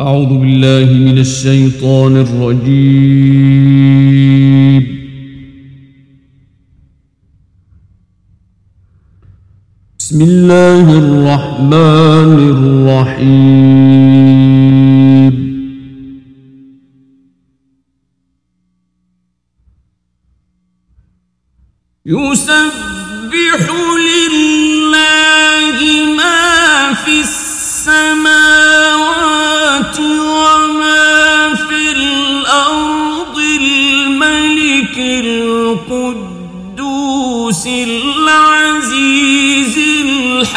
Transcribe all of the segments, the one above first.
أعوذ بالله من الشيطان الرجيم. بسم الله الرحمن الرحيم. يسبح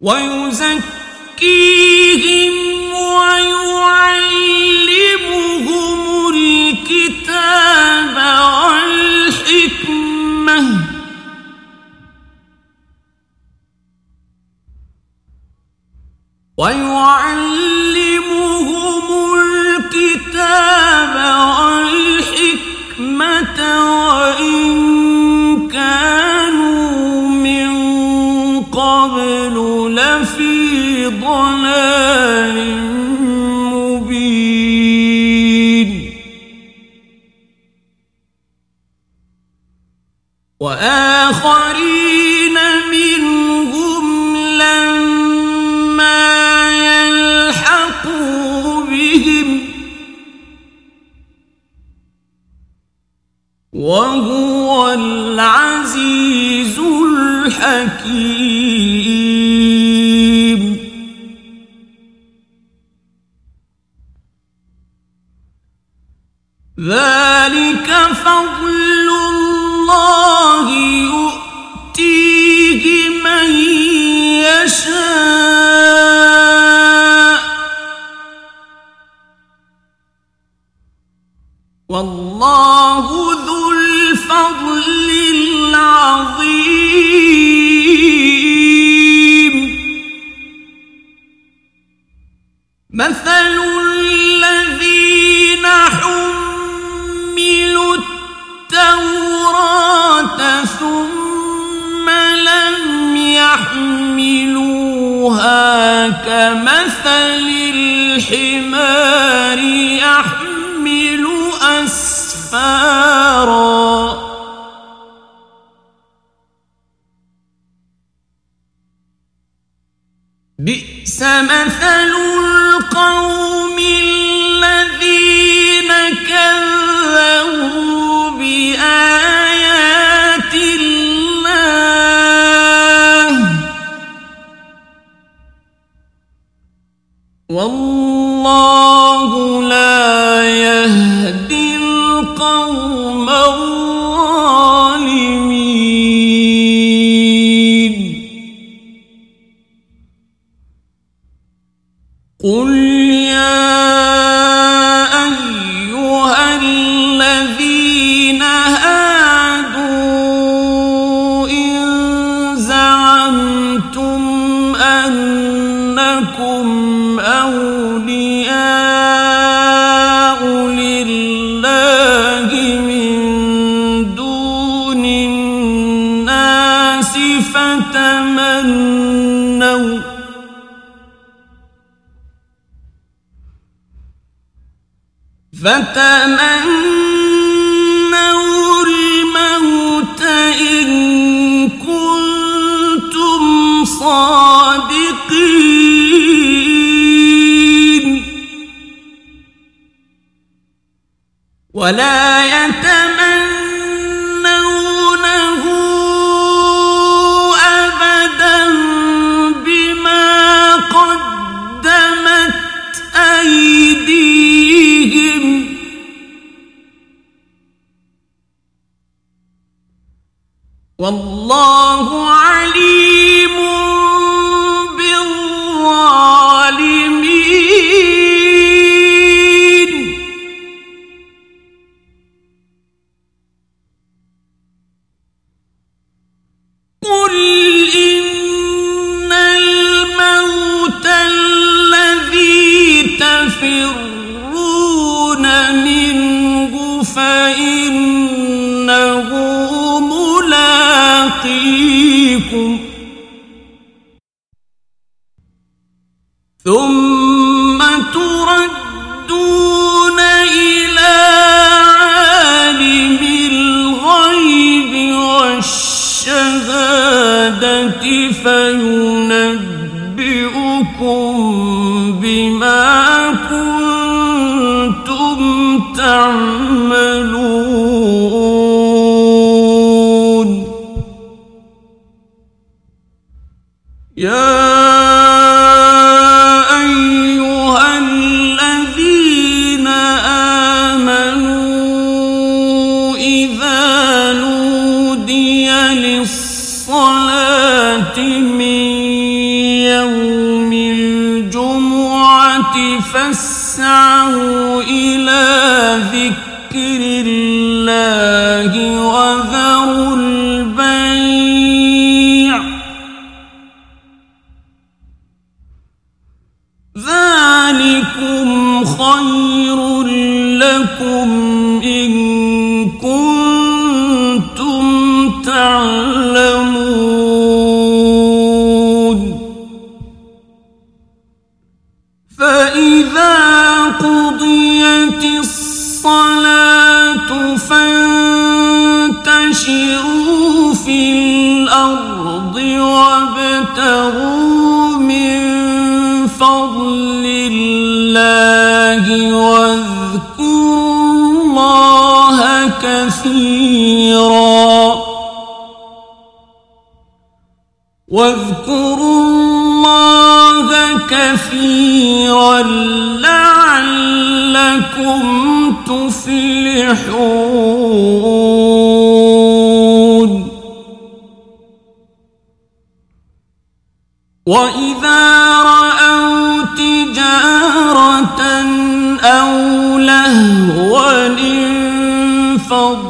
ويزكيهم ويعلمهم الكتاب والحكمة ويعلمهم قبل لفي ضلال مبين وآخرين ذلك فضل الله يؤتيه من يشاء والله ذو الفضل العظيم. مثل كمثل الحمار يحمل أسفارا. بئس مثل القوم فتمنوا الموت إن كنتم صادقين ولا يتمنونه واللہ ثم تردون إلى عالم الغيب والشهادة فينبئكم بما كنتم تعملون. يا الصلاة من يوم الجمعة فاسعوا إلى ذكر الله وذروا كثيرا واذكروا الله كثيرا لعلكم تفلحون. وإذا رأوا تجارة أو لهوا انفضوا